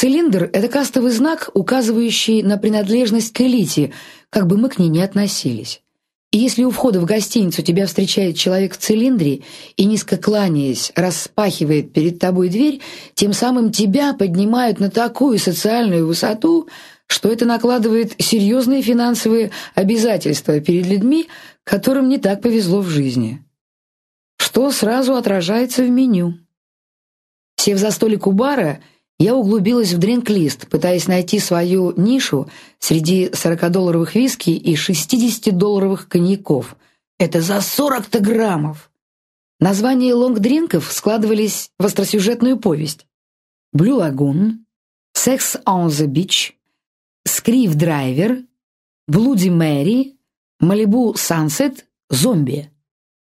Цилиндр – это кастовый знак, указывающий на принадлежность к элите, как бы мы к ней ни относились. И если у входа в гостиницу тебя встречает человек в цилиндре и, низко кланяясь, распахивает перед тобой дверь, тем самым тебя поднимают на такую социальную высоту, что это накладывает серьезные финансовые обязательства перед людьми, которым не так повезло в жизни. Что сразу отражается в меню. Сев за столик у бара – я углубилась в drink-list, пытаясь найти свою нишу среди 40-долларовых виски и 60-долларовых коньяков. Это за 40-то граммов! Названия long drink -ов складывались в остросюжетную повесть. «Blue Lagoon», «Секс on the Beach», «Screwdriver», «Bloody Mary», «Malibu Sunset», «Zombie».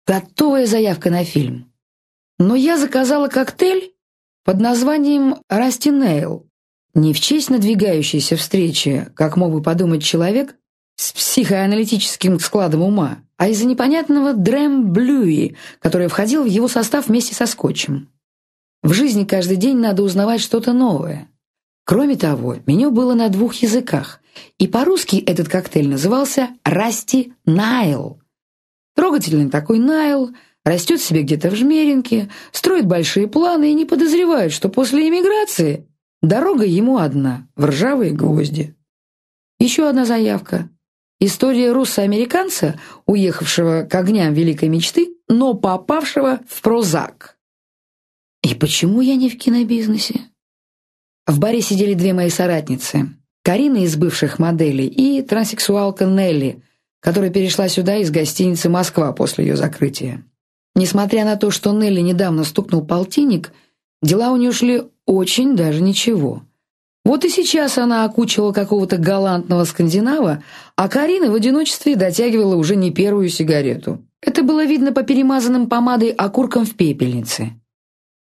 Готовая заявка на фильм. Но я заказала коктейль, под названием «Расти Нейл». Не в честь надвигающейся встречи, как мог бы подумать человек с психоаналитическим складом ума, а из-за непонятного Дрэм Блюи, который входил в его состав вместе со скотчем. В жизни каждый день надо узнавать что-то новое. Кроме того, меню было на двух языках, и по-русски этот коктейль назывался «Расти Найл». Трогательный такой Найл – растет себе где-то в Жмеринке, строит большие планы и не подозревает, что после эмиграции дорога ему одна, в ржавые гвозди. Еще одна заявка. История руссо-американца, уехавшего к огням великой мечты, но попавшего в прозак. И почему я не в кинобизнесе? В баре сидели две мои соратницы. Карина из бывших моделей и транссексуалка Нелли, которая перешла сюда из гостиницы «Москва» после ее закрытия. Несмотря на то, что Нелли недавно стукнул полтинник, дела у нее шли очень даже ничего. Вот и сейчас она окучила какого-то галантного скандинава, а Карина в одиночестве дотягивала уже не первую сигарету. Это было видно по перемазанным помадой окуркам в пепельнице.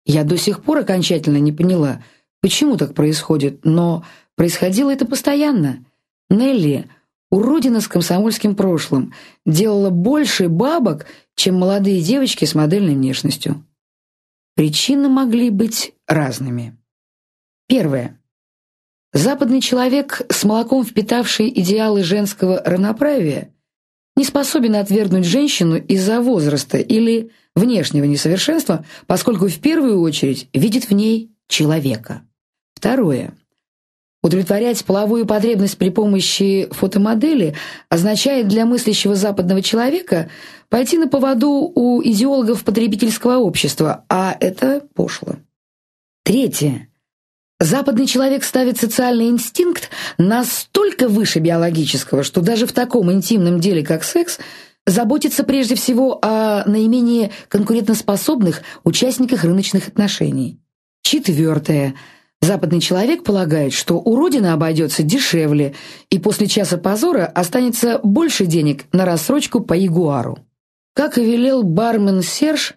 Я до сих пор окончательно не поняла, почему так происходит, но происходило это постоянно. Нелли уродина с комсомольским прошлым, делала больше бабок, чем молодые девочки с модельной внешностью. Причины могли быть разными. Первое. Западный человек, с молоком впитавший идеалы женского равноправия, не способен отвергнуть женщину из-за возраста или внешнего несовершенства, поскольку в первую очередь видит в ней человека. Второе. Удовлетворять половую потребность при помощи фотомодели означает для мыслящего западного человека пойти на поводу у идеологов потребительского общества, а это пошло. Третье. Западный человек ставит социальный инстинкт настолько выше биологического, что даже в таком интимном деле, как секс, заботится прежде всего о наименее конкурентоспособных участниках рыночных отношений. Четвертое. Западный человек полагает, что у Родины обойдется дешевле, и после часа позора останется больше денег на рассрочку по Ягуару. Как и велел бармен Серж,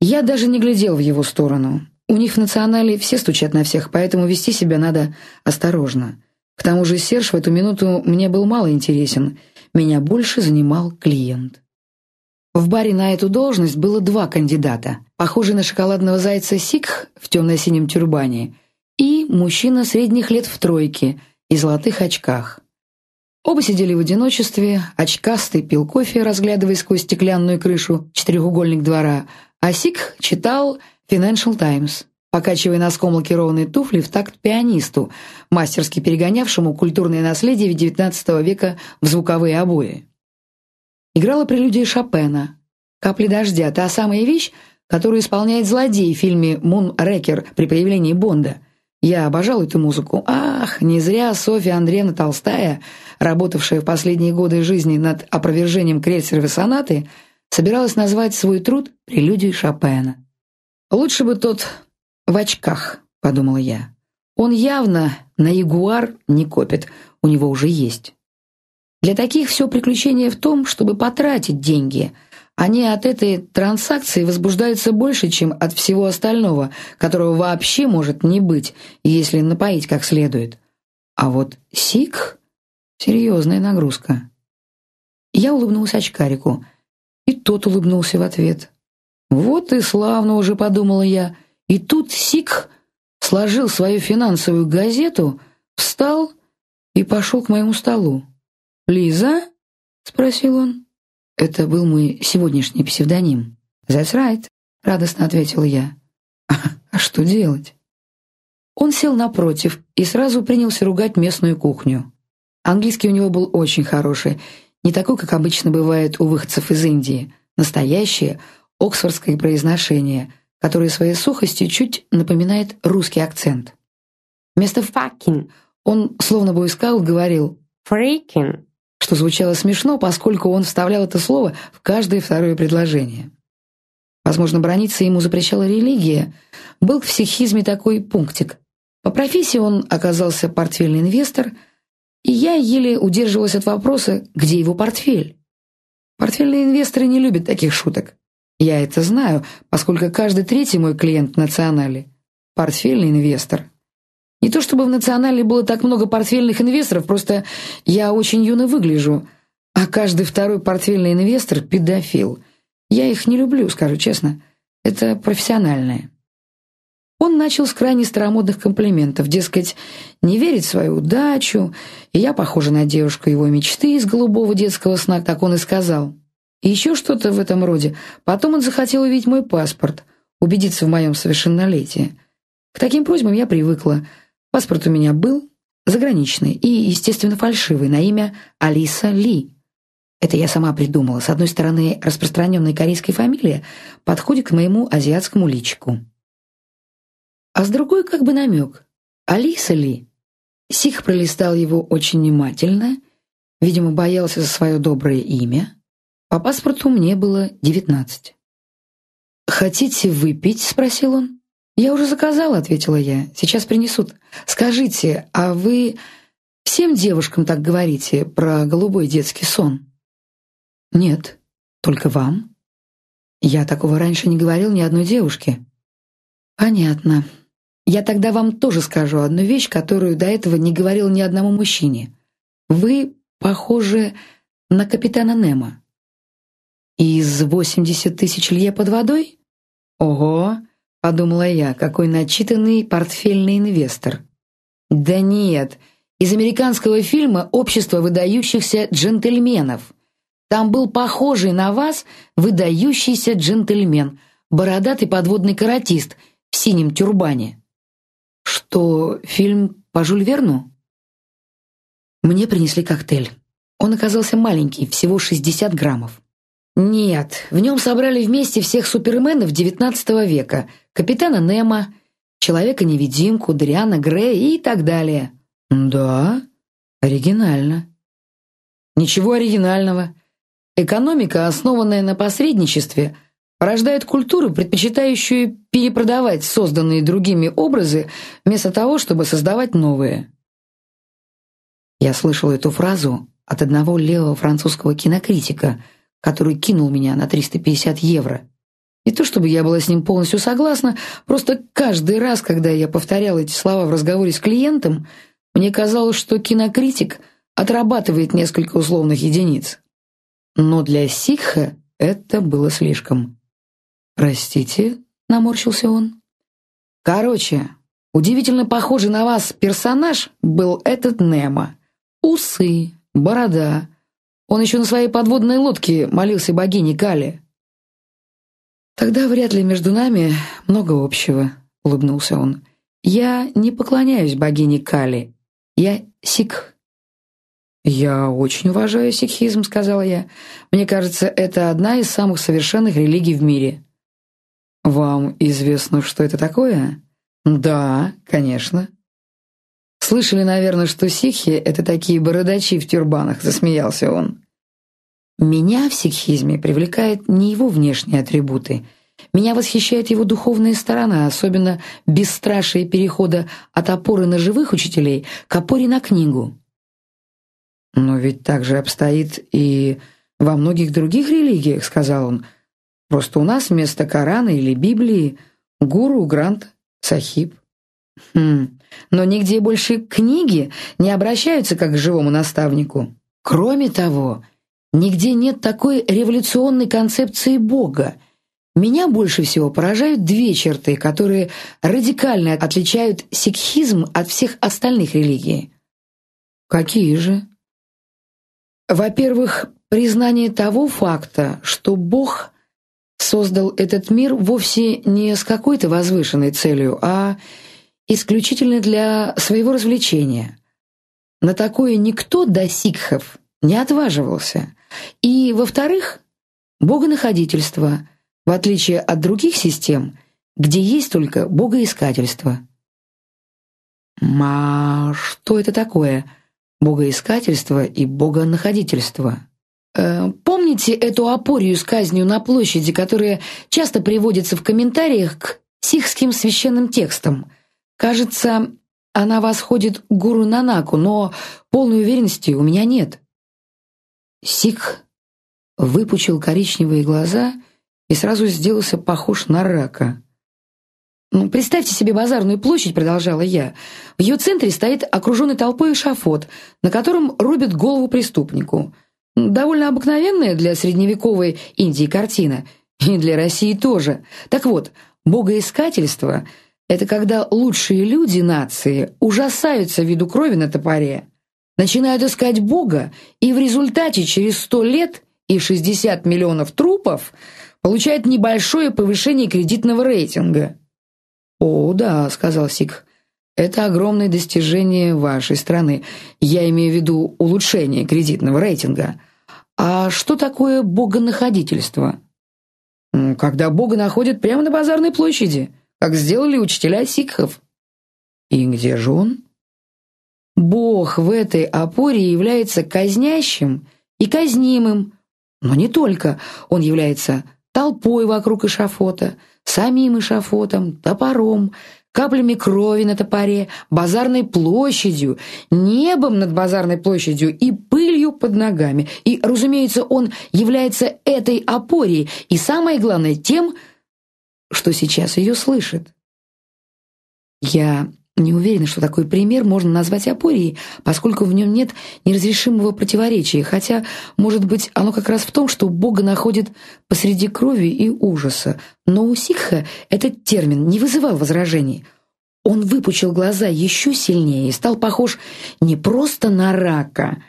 я даже не глядел в его сторону. У них в национале все стучат на всех, поэтому вести себя надо осторожно. К тому же Серж в эту минуту мне был мало интересен, меня больше занимал клиент. В баре на эту должность было два кандидата, похожий на шоколадного зайца Сикх в темно-синем тюрбане – мужчина средних лет в тройке и золотых очках. Оба сидели в одиночестве, очкастый пил кофе, разглядывая сквозь стеклянную крышу четырехугольник двора, а Сик читал Financial Times, покачивая носком лакированные туфли в такт пианисту, мастерски перегонявшему культурное наследие XIX века в звуковые обои. Играла прелюдия Шопена, «Капли дождя», та самая вещь, которую исполняет злодей в фильме «Мун Рекер» при появлении Бонда – я обожал эту музыку. Ах, не зря Софья Андреевна Толстая, работавшая в последние годы жизни над опровержением крейсеровой сонаты, собиралась назвать свой труд «Прелюдией Шопена». «Лучше бы тот в очках», — подумала я. «Он явно на ягуар не копит, у него уже есть». Для таких все приключение в том, чтобы потратить деньги — они от этой транзакции возбуждаются больше, чем от всего остального, которого вообще может не быть, если напоить как следует. А вот сик — серьезная нагрузка. Я улыбнулся очкарику, и тот улыбнулся в ответ. Вот и славно уже, подумала я. И тут Сикх сложил свою финансовую газету, встал и пошел к моему столу. «Лиза?» — спросил он. Это был мой сегодняшний псевдоним. «That's right», — радостно ответил я. «А что делать?» Он сел напротив и сразу принялся ругать местную кухню. Английский у него был очень хороший, не такой, как обычно бывает у выходцев из Индии. Настоящее оксфордское произношение, которое своей сухостью чуть напоминает русский акцент. Вместо «fucking» он, словно бы искал, говорил «freaking», что звучало смешно, поскольку он вставлял это слово в каждое второе предложение. Возможно, брониться ему запрещала религия. Был в сикхизме такой пунктик. По профессии он оказался портфельный инвестор, и я еле удерживалась от вопроса, где его портфель. Портфельные инвесторы не любят таких шуток. Я это знаю, поскольку каждый третий мой клиент в национале – портфельный инвестор. Не то чтобы в национале было так много портфельных инвесторов, просто я очень юно выгляжу, а каждый второй портфельный инвестор – педофил. Я их не люблю, скажу честно. Это профессиональное. Он начал с крайне старомодных комплиментов, дескать, не верит в свою удачу, и я похожа на девушку его мечты из голубого детского сна, так он и сказал. И еще что-то в этом роде. Потом он захотел увидеть мой паспорт, убедиться в моем совершеннолетии. К таким просьбам я привыкла. Паспорт у меня был, заграничный и, естественно, фальшивый, на имя Алиса Ли. Это я сама придумала. С одной стороны, распространенная корейская фамилия подходит к моему азиатскому личику а с другой как бы намек. Алиса ли? Сих пролистал его очень внимательно, видимо, боялся за свое доброе имя. По паспорту мне было девятнадцать. «Хотите выпить?» — спросил он. «Я уже заказала», — ответила я. «Сейчас принесут. Скажите, а вы всем девушкам так говорите про голубой детский сон?» «Нет, только вам». «Я такого раньше не говорил ни одной девушке». «Понятно. Я тогда вам тоже скажу одну вещь, которую до этого не говорил ни одному мужчине. Вы похожи на капитана Немо. Из восемьдесят тысяч лье под водой? Ого, подумала я, какой начитанный портфельный инвестор. Да нет, из американского фильма «Общество выдающихся джентльменов». Там был похожий на вас выдающийся джентльмен, бородатый подводный каратист в синем тюрбане. Что, фильм по Жюль Верну? Мне принесли коктейль. Он оказался маленький, всего 60 граммов. Нет, в нем собрали вместе всех суперменов XIX века. Капитана Немо, Человека-невидимку, Дриана Грея и так далее. Да, оригинально. Ничего оригинального. Экономика, основанная на посредничестве – порождает культуру, предпочитающую перепродавать созданные другими образы, вместо того, чтобы создавать новые. Я слышал эту фразу от одного левого французского кинокритика, который кинул меня на 350 евро. Не то чтобы я была с ним полностью согласна, просто каждый раз, когда я повторял эти слова в разговоре с клиентом, мне казалось, что кинокритик отрабатывает несколько условных единиц. Но для Сикха это было слишком. «Простите?» — наморщился он. «Короче, удивительно похожий на вас персонаж был этот Немо. Усы, борода. Он еще на своей подводной лодке молился богине Кали». «Тогда вряд ли между нами много общего», — улыбнулся он. «Я не поклоняюсь богине Кали. Я сикх». «Я очень уважаю сикхизм», — сказала я. «Мне кажется, это одна из самых совершенных религий в мире». «Вам известно, что это такое?» «Да, конечно». «Слышали, наверное, что сикхи — это такие бородачи в тюрбанах», — засмеялся он. «Меня в сикхизме привлекает не его внешние атрибуты. Меня восхищает его духовная сторона, особенно бесстрашие перехода от опоры на живых учителей к опоре на книгу». «Но ведь так же обстоит и во многих других религиях», — сказал он, — Просто у нас вместо Корана или Библии гуру Грант Сахиб. Хм, но нигде больше книги не обращаются как к живому наставнику. Кроме того, нигде нет такой революционной концепции Бога. Меня больше всего поражают две черты, которые радикально отличают сикхизм от всех остальных религий. Какие же? Во-первых, признание того факта, что Бог создал этот мир вовсе не с какой-то возвышенной целью, а исключительно для своего развлечения. На такое никто до сикхов не отваживался. И, во-вторых, богонаходительство – в отличие от других систем, где есть только богоискательство. А что это такое? Богоискательство и богонаходительство. Э, помните эту опорию с казнью на площади, которая часто приводится в комментариях к сихским священным текстам? Кажется, она восходит к гуру Нанаку, но полной уверенности у меня нет. Сикх выпучил коричневые глаза и сразу сделался похож на рака. «Ну, представьте себе базарную площадь», — продолжала я. «В ее центре стоит окруженный толпой эшафот, на котором рубят голову преступнику. Довольно обыкновенная для средневековой Индии картина, и для России тоже. Так вот, богоискательство — это когда лучшие люди нации ужасаются виду крови на топоре, начинают искать Бога, и в результате через сто лет и 60 миллионов трупов — получает небольшое повышение кредитного рейтинга». «О, да», — сказал Сик, — «это огромное достижение вашей страны. Я имею в виду улучшение кредитного рейтинга. А что такое богонаходительство?» «Когда Бога находят прямо на базарной площади, как сделали учителя сикхов». «И где же он?» Бог в этой опоре является казнящим и казнимым, но не только. Он является толпой вокруг эшафота, самим эшафотом, топором, каплями крови на топоре, базарной площадью, небом над базарной площадью и пылью под ногами. И, разумеется, он является этой опорой и, самое главное, тем, что сейчас ее слышит. Я не уверена, что такой пример можно назвать апорией, поскольку в нем нет неразрешимого противоречия, хотя, может быть, оно как раз в том, что Бога находит посреди крови и ужаса. Но у Сикха этот термин не вызывал возражений. Он выпучил глаза еще сильнее и стал похож не просто на рака,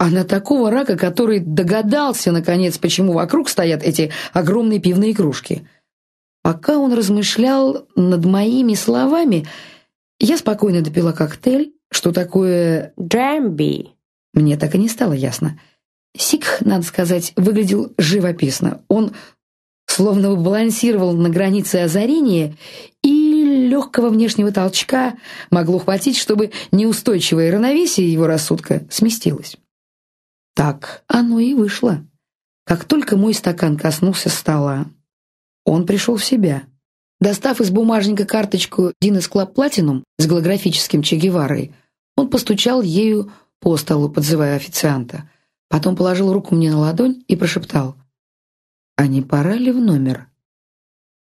а на такого рака, который догадался, наконец, почему вокруг стоят эти огромные пивные кружки. Пока он размышлял над моими словами, я спокойно допила коктейль. Что такое «джамби»? Мне так и не стало ясно. Сикх, надо сказать, выглядел живописно. Он словно балансировал на границе озарения, и легкого внешнего толчка могло хватить, чтобы неустойчивое равновесие его рассудка сместилось. Так оно и вышло. Как только мой стакан коснулся стола, он пришел в себя. Достав из бумажника карточку Diners Club Platinum с голографическим Че Геварой, он постучал ею по столу, подзывая официанта. Потом положил руку мне на ладонь и прошептал. «А не пора ли в номер?»